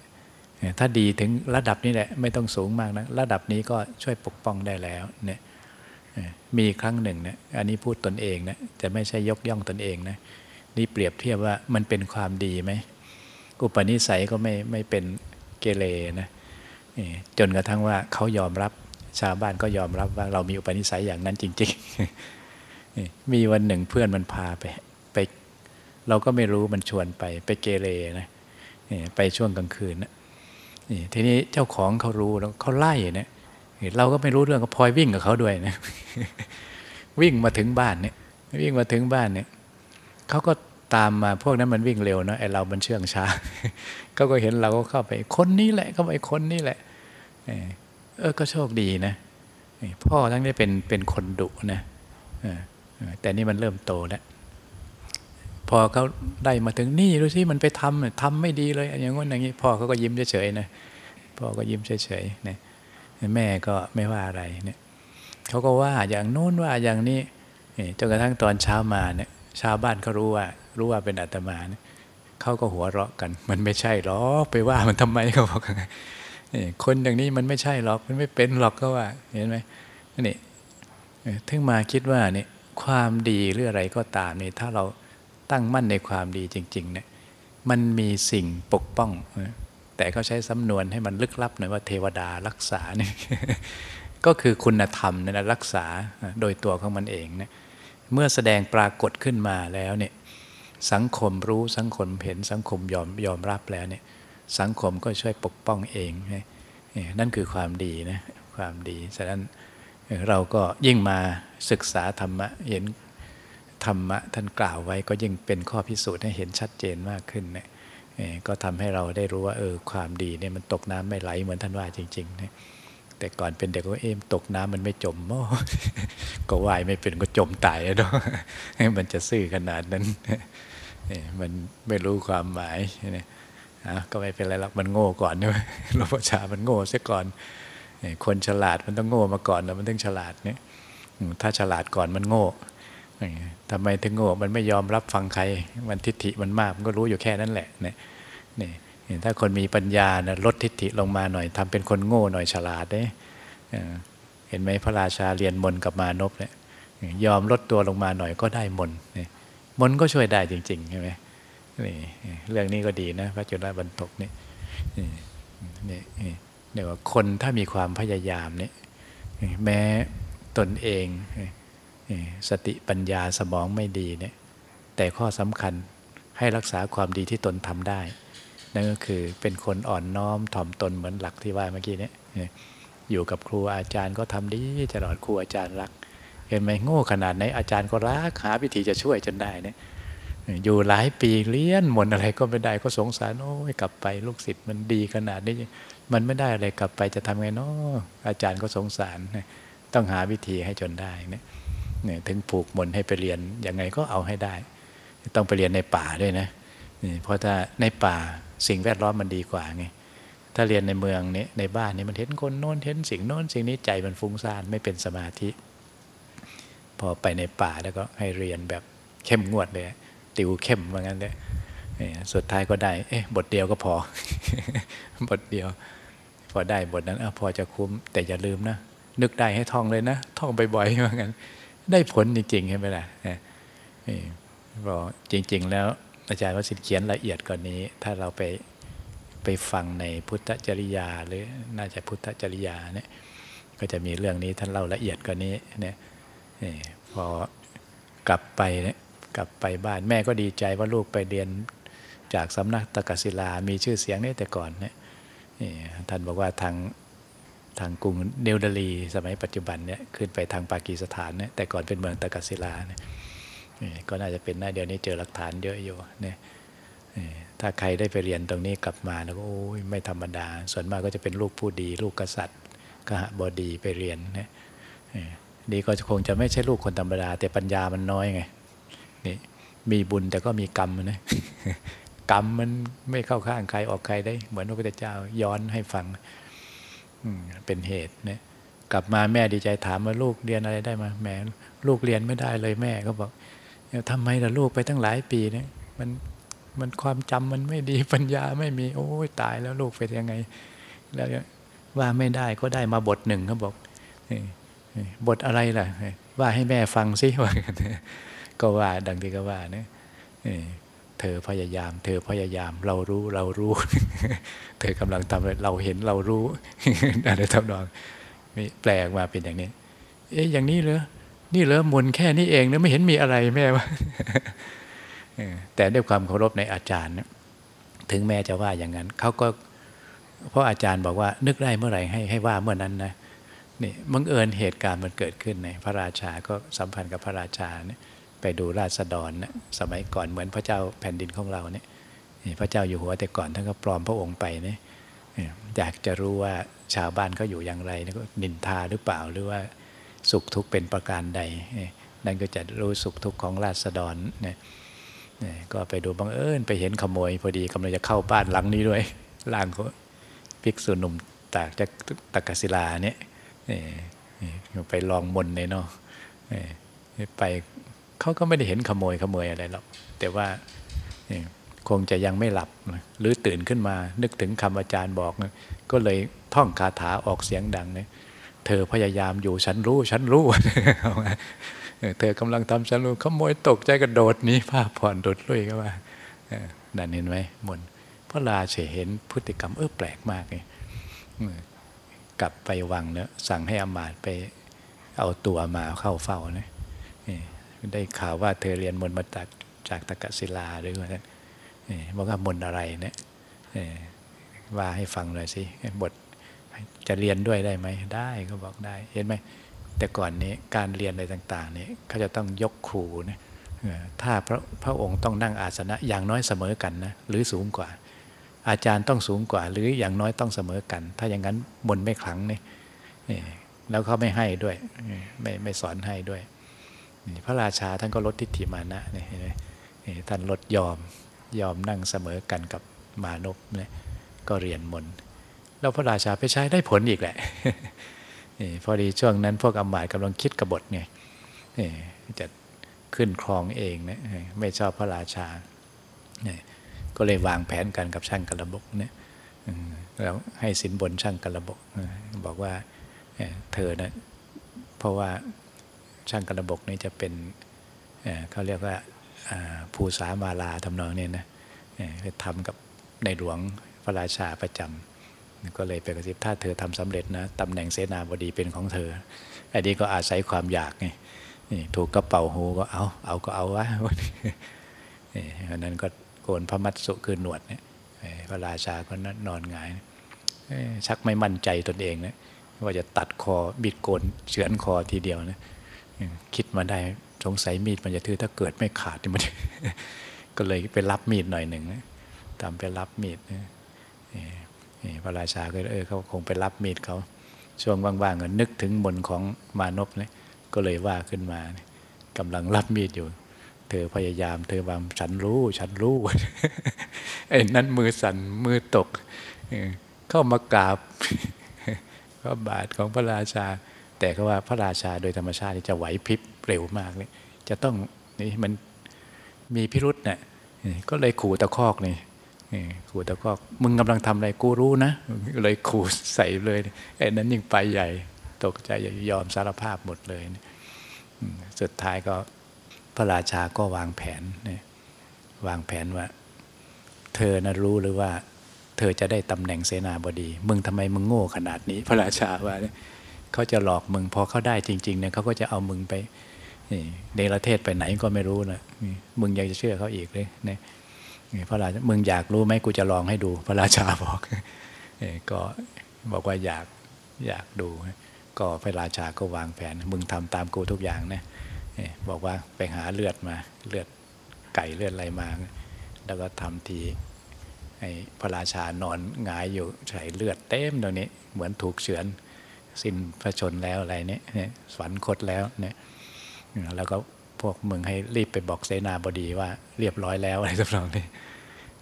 ถ้าดีถึงระดับนี้แหละไม่ต้องสูงมากนะระดับนี้ก็ช่วยปกป้องได้แล้วเนี่ยมีครั้งหนึ่งนะอันนี้พูดตนเองนะจะไม่ใช่ยกย่องตนเองนะนี่เปรียบเทียบว่ามันเป็นความดีไหมอุปนิสัยก็ไม่ไม่เป็นเกเรนะจนกระทั่งว่าเขายอมรับ ชาวบ้านก็ยอมรับว่าเรามีอุปนิสัยอย่างนั้นจริงๆมีวันหนึ่งเพื่อนมันพาไปไปเราก็ไม่รู้มันชวนไป ไปเกเรนะไปช่วงกลางคืนนะทีนี้เจ้าของเขารู้แล้วเขาไล่เนี่ยเราก็ไม่รู้เรื่องก็พลอยวิ่งกับเขาด้วยนะวิ่งมาถึงบ้านเนี่ย วิ่งมาถึงบ้านเนี่ยเขาก็ตามมาพวกนั้นมันวิ่งเร็วนะไอเรามันเชื่องช้าเขาก็เห็นเราก็เข้าไปคนนี้แหละเข้าไปคนนี้แหละ เออก็โชคดีนะพ่อทั้งนี้เป็นเป็นคนดุนะแต่นี่มันเริ่มโตแล้วพอเขาได้มาถึงนี่ดูสิมันไปทำทำไม่ดีเลยอย่างงี้อย่างนี้พ่อเขาก็ยิ้มเฉยๆนะพ่อก็ยิ้มเฉยๆนะแม่ก็ไม่ว่าอะไรเนี่ยเขาก็ว่าอย่างโน้นว่าอย่างนี้จนกระทั่งตอนเช้ามาเนี่ยชาวบ้านเขารู้ว่า รู้ว่าเป็นอาตมาเนี่ยเขาก็หัวเราะกัน มันไม่ใช่หรอกไปว่ามันทำไมเขาบอก คนอย่างนี้มันไม่ใช่หรอกมันไม่เป็นหรอกก็ว่าเห็นไหมนี่ถึงมาคิดว่านี่ความดีหรืออะไรก็ตามนี่ถ้าเราตั้งมั่นในความดีจริงๆเนี่ยมันมีสิ่งปกป้อง แต่เขาใช้สำนวนให้มันลึกลับหน่อยว่าเทวดารักษาเนี่ยก็คือคุณธรรมนะรักษาโดยตัวของมันเองเนี่ยเมื่อแสดงปรากฏขึ้นมาแล้วเนี่ยสังคมรู้สังคมเห็นสังคมยอมยอมรับแล้วเนี่ย สังคมก็ช่วยปกป้องเองนั่นคือความดีนะความดีฉะนั้นเราก็ยิ่งมาศึกษาธรรมะเห็นธรรมะท่านกล่าวไว้ก็ยิ่งเป็นข้อพิสูจน์ให้เห็นชัดเจนมากขึ้นเนี่ยก็ทำให้เราได้รู้ว่าเออความดีเนี่ยมันตกน้ำไม่ไหลเหมือนท่านว่าจริงๆนะแต่ก่อนเป็นเด็กก็เอ็มตกน้ำมันไม่จมก็ว่ายไม่เป็นก็จมตายแล้วมันจะซื่อขนาดนั้นมันไม่รู้ความหมายนะ ก็ไม่เป็นไรหรอกมันโง่ก่อนใช่ไหลวงพ่อชามันโง่เสียก่อน คนฉลาดมันต้องโง่มาก่อนแล้วมันต้องฉลาดเนี่ยถ้าฉลาดก่อนมันโง่ทำไมถึงโง่ มันไม่ยอมรับฟังใคร มันทิฏฐิมันมากมันก็รู้อยู่แค่นั้นแหละเนี่ยนี่ถ้าคนมีปัญญานะลดทิฏฐิลงมาหน่อยทำเป็นคนโง่หน่อยฉลาดเด้เห็นไหมพระราชาเรียนมนกับมานพเนี่ยยอมลดตัวลงมาหน่อยก็ได้มนมนก็ช่วยได้จริงๆใช่ไหม นี่เรื่องนี้ก็ดีนะ พระจุลบรรทกนี่นี่เนี่ยว่าคนถ้ามีความพยายามเนี่ยแม้ตนเองสติปัญญาสมองไม่ดีเนี่ยแต่ข้อสำคัญให้รักษาความดีที่ตนทำได้ นั่นก็คือเป็นคนอ่อนน้อมถ่อมตนเหมือนหลักที่ว่าเมื่อกี้เนี่ยอยู่กับครูอาจารย์ก็ทำดีตลอดครูอาจารย์รัก เห็นไหมโง่ขนาดไหนอาจารย์ก็รักหาวิธีจะช่วยจนได้เนี่ย อยู่หลายปีเลี้ยนมนอะไรก็ไม่ได้ก็สงสารโอ้ยกลับไปลูกศิษย์มันดีขนาดนี้มันไม่ได้อะไรกลับไปจะทำไงเนาะอาจารย์ก็สงสาร ต้องหาวิธีให้จนได้เนี่ยเนี่ยถึงผูกมนให้ไปเรียนยังไงก็เอาให้ได้ ต้องไปเรียนในป่าด้วยนะเพราะถ้าในป่าสิ่งแวดล้อมมันดีกว่าไงถ้าเรียนในเมืองนี้ในบ้านนี้มันเห็นคนโน้นเห็นสิ่งโน้นสิ่งนี้ใจมันฟุ้งซ่านไม่เป็นสมาธิ พอไปในป่าแล้วก็ให้เรียนแบบเข้มงวดเลย ติวเข้มว่างั้นเลยสุดท้ายก็ได้ เอ๊ะบทเดียวก็พอ บทเดียว พอได้บทนั้นอพอจะคุ้ม แต่อย่าลืมนะ นึกได้ให้ท่องเลยนะ ท่องบ่อยๆว่างั้น ได้ผลจริงๆใช่ไหมล่ะบอกจริง ๆ แล้วอาจารย์วสิทธิ์เขียนละเอียดกว่านนี้ ถ้าเราไปไปฟังในพุทธจริยา หรือน่าจะพุทธจริยาเนี่ยก็จะมีเรื่องนี้ท่านเล่าละเอียดกว่านี้เนี่ยพอกลับไปเนี่ย กลับไปบ้านแม่ก็ดีใจว่าลูกไปเรียนจากสำนักตะกศิลา มีชื่อเสียงนี่แต่ก่อนเนี่ยท่านบอกว่าทางทางกรุงเนวเดลี สมัยปัจจุบันเนี่ยขึ้นไปทางปากีสถานเนี่ยแต่ก่อนเป็นเมืองตะกัศิลาเนี่ยก็น่าจะเป็นหน่าเดียวนี้เจอหลักฐานเยอะอยู่เนี่ยถ้าใครได้ไปเรียนตรงนี้กลับมาแล้วก็โอ้ยไม่ธรรมดา ส่วนมากก็จะเป็นลูกผู้ดี ลูกกษัตริย์กหบดีไปเรียนเนี่ยดีก็คงจะไม่ใช่ลูกคนธรรมดา แต่ปัญญามันน้อยไง นี่มีบุญแต่ก็มีกรรมนะกรรมมันไม่เข้าข้างใครออกใครได้ เหมือนพระพุทธเจ้าย้อนให้ฟังเป็นเหตุเนี่ยกลับมาแม่ดีใจถามว่าลูกเรียนอะไรได้มาแม่ลูกเรียนไม่ได้เลยแม่ก็บอกทำไมล่ะลูกไปตั้งหลายปีเนี่ยมันมันความจำมันไม่ดีปัญญาไม่มี โอ้ยตายแล้วลูกเป็นยังไง แล้วว่าไม่ได้ก็ได้มาบทหนึ่งเขาบอกบทอะไรล่ะ ว่าให้แม่ฟังสิว่า ก็ว่าดังที่ก็ว่าเนี่ยเธอพยายาม เธอพยายามเรารู้เรารู้ เธอกำลังทำเราเห็นเรารู้อะไรทำนองมีแปลกมาเป็นอย่างนี้ เอ๊ะอย่างนี้เหรอนี่เหรอมนแค่นี้เองนะไม่เห็นมีอะไรแม่ว่าแต่ด้วยความเคารพในอาจารย์ถึงแม่จะว่าอย่างนั้นเขาก็เพราะอาจารย์บอกว่า นึกได้เมื่อไหร่ให้ให้ว่าเมื่อนั้นนะนี่บังเอิญเหตุการณ์มันเกิดขึ้นในพระราชาก็สัมพันธ์กับพระราชาเนี่ย ไปดูราษฎรนะสมัยก่อนเหมือนพระเจ้าแผ่นดินของเราเนี่ยพระเจ้าอยู่หัวแต่ก่อนท่านก็ปลอมพระองค์ไปเนี่ยอยากจะรู้ว่าชาวบ้านเขาอยู่อย่างไรก็นินทาหรือเปล่าหรือว่าสุขทุกข์เป็นประการใด นั่นก็จะรู้สุขทุกข์ของราษฎรเนี่ยก็ไปดูบังเอิญไปเห็นขโมย พอดีกำลังจะเข้าบ้านหลังนี้ด้วยล่างเขาภิกษุหนุ่มตากจากตักศิลาเนี่ยไปลองมนในเนาะไป เขาก็ไม่ได้เห็นขโมยขโมยอะไรหรอกแต่ว่าคงจะยังไม่หลับ หรือตื่นขึ้นมา นึกถึงคำอาจารย์บอก ก็เลยท่องคาถาออกเสียงดังเนี่ยเธอพยายามอยู่ฉันรู้ฉันรู้ เธอกำลังทำฉันรู้ขโมยตกใจกระโดดนี้ผ้าผ่อนโดดลุยก็ว่านั่นเห็นไหมมนพระราเฉเห็นพฤติกรรมเออแปลกมากเลยกลับไปวังเนะสั่งให้อมาตไปเอาตัวมาเข้าเฝ้านี่ ได้ข่าวว่าเธอเรียนมนต์มาจากจากตะกศิลาหรือว่าท่านบอกว่ามนต์อะไรเนี่ยว่าให้ฟังเลยสิบทจะเรียนด้วยได้ไหมได้ก็บอกได้เห็นไหมแต่ก่อนนี้การเรียนอะไรต่างๆนี่เขาจะต้องยกครูนะถ้าพระพระองค์ต้องนั่งอาสนะอย่างน้อยเสมอกันนะหรือสูงกว่า อาจารย์ต้องสูงกว่า หรืออย่างน้อยต้องเสมอกัน ถ้าอย่างนั้นบนไม่ขลังนี่แล้วเขาไม่ให้ด้วยไม่ไม่สอนให้ด้วย พระราชาท่านก็ลดทิฏฐิมานะนี่ท่านลดยอมยอมนั่งเสมอกันกับมานพเนี่ยก็เรียนมนแล้วพระราชาไปใช้ได้ผลอีกแหละพอดีช่วงนั้นพวกอมายกำลังคิดกบฏไงจะขึ้นครองเองนะไม่ชอบพระราชาก็เลยวางแผนกันกับช่างกระบกเนี่ยแล้วให้สินบนช่างกระบก บอกว่าเธอนะเพราะว่า ช่างกระบกนี่จะเป็นเขาเรียกว่าภูษามาลาทำนองนี้นะทำกับในหลวงพระราชาประจำก็เลยไปกระซิบถ้าเธอทำสำเร็จนะตำแหน่งเสนาบดีเป็นของเธอ อันนี้ก็อาศัยความอยากไงถูกกระเป๋าหูก็เอาเอาก็เอาวะอันนั้นก็โกนพระมัตสุคือหนวดเนี่ยพระราชาก็นอนงาย ชักไม่มั่นใจตนเองนะว่าจะตัดคอบิดโกนเฉือนคอทีเดียวนะ คิดมาได้สงสัยมีดมันจะถือถ้าเกิดไม่ขาดมันก็เลยไปรับมีดหน่อยหนึ่งตามไปรับมีดพระราชาก็เออเขาคงไปรับมีดเขาช่วงว่างๆก็นึกถึงมนของมานพเลยก็เลยว่าขึ้นมากำลังรับมีดอยู่ เธอพยายาม เธอวางฉันรู้ฉันรู้ไอ้นั้นมือสั่นมือตกเข้ามากราบพระบาทของพระราชา แต่ก็ว่าพระราชาโดยธรรมชาติจะไหวพริบเร็วมากเลยจะต้องนี่มันมีพิรุษเนะ่ยก็เลยขู่ตะคอกนี่ขู่ตะคอกมึงกำลังทำอะไรกูรู้นะเลยขู่ใส่เลยไอ้นั้นยิ่งไปใหญ่ตกใจยอมสารภาพหมดเลยสุดท้ายก็พระราชาก็วางแผนวางแผนว่า เธอนะรู้หรือว่า เธอจะได้ตำแหน่งเสนาบดี มึงทำไมมึงโง่ขนาดนี้ พระราชาว่า เขาจะหลอกมึง พอเขาได้จริงๆเนี่ยเขาก็จะเอามึงไปในประเทศไปไหนก็ไม่รู้นะมึงยังจะเชื่อเขาอีกเลยเนี่ยพระราชามึงอยากรู้ไหมกูจะลองให้ดู พระราชาบอกก็บอกว่าอยากอยากดู ก็พระราชาก็วางแผน มึงทำตามกูทุกอย่างนะบอกว่าไปหาเลือดมาเลือดไก่เลือดอะไรมา แล้วก็ทำทีให้พระราชานอนงายอยู่ใส่เลือดเต็มตรงนี้ เหมือนถูกเฉือน สิ้นพระชนแล้วอะไรเนี่ยสวรรคตแล้วเนี่ยแล้วก็พวกมึงให้รีบไปบอกเสนาบดีว่าเรียบร้อยแล้วอะไรสักอย่างนี้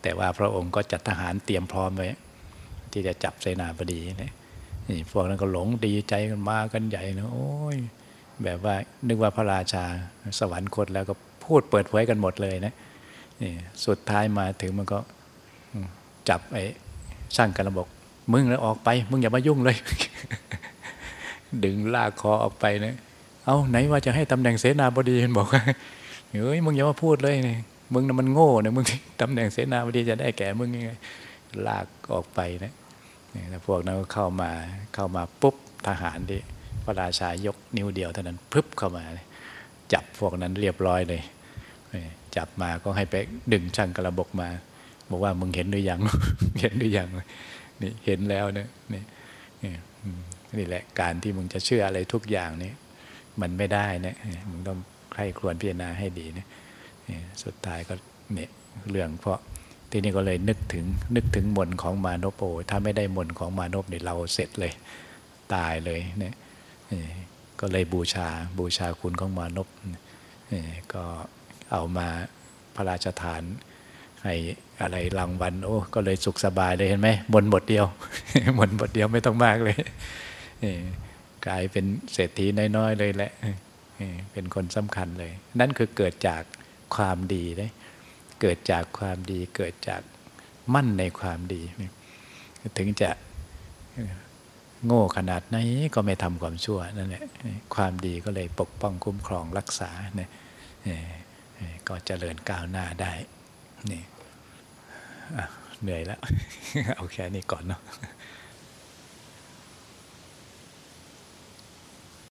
แต่ว่าพระองค์ก็จัดทหารเตรียมพร้อมไว้ที่จะจับเสนาบดีเนี่นี่พวกนั้นก็หลงดีใจกันมากันใหญ่นะโอ้ยแบบว่านึกว่าพระราชาสวรรคตแล้วก็พูดเปิดเผยกันหมดเลยนะนี่สุดท้ายมาถึงมันก็จับไอ้ช่างกันระบอกมึงแล้วออกไป มึงอย่ามายุ่งเลย ดึงลากคอออกไปนะเอาไหนว่าจะให้ตำแหน่งเสนาบดีมันบอกว่าเฮ้ยมึงอย่ามาพูดเลยนี่มึงน่ะมันโง่นี่ยมึงตำแหน่งเสนาบดีจะได้แก่มึงยังไงลากออกไปนะแล้วพวกนั้นก็เข้ามาเข้ามาปุ๊บทหารที่พระราชายกนิ้วเดียวเท่านั้นพึบเข้ามา จับพวกนั้นเรียบร้อยเลย จับมาก็ให้ไปดึงช่างกระบกมา บอกว่ามึงเห็นหรือยัง เห็นหรือยังนี่เห็นแล้วเนี่ยนี่นี่แหละการที่มึงจะเชื่ออะไรทุกอย่างนี่มันไม่ได้นะมึงต้องใครควรพิจารณาให้ดีนะสุดท้ายก็เนี่ยเรื่องเพราะทีนี้ก็เลยนึกถึงนึกถึงมนของมานพโอถ้าไม่ได้มนของมานพเนี่ยเราเสร็จเลยตายเลยเนี่ยก็เลยบูชาบูชาคุณของมานพก็เอามาพระราชทานให้อะไรรางวัลโอ้ก็เลยสุขสบายเลยเห็นไหมมนบทเดียวมนบทเดียวไม่ต้องมากเลย กลายเป็นเศรษฐีน้อยๆเลยแหละเป็นคนสำคัญเลย นั่นคือเกิดจากความดีได้เกิดจากความดีเกิดจากมั่นในความดี ถึงจะโง่ขนาดไหนก็ไม่ทำความชั่วนั่นแหละความดีก็เลยปกป้องคุ้มครองรักษาเนี่ยก็เจริญก้าวหน้าได้นี่เหนื่อยแล้ว เอาแค่นี้ก่อนเนาะ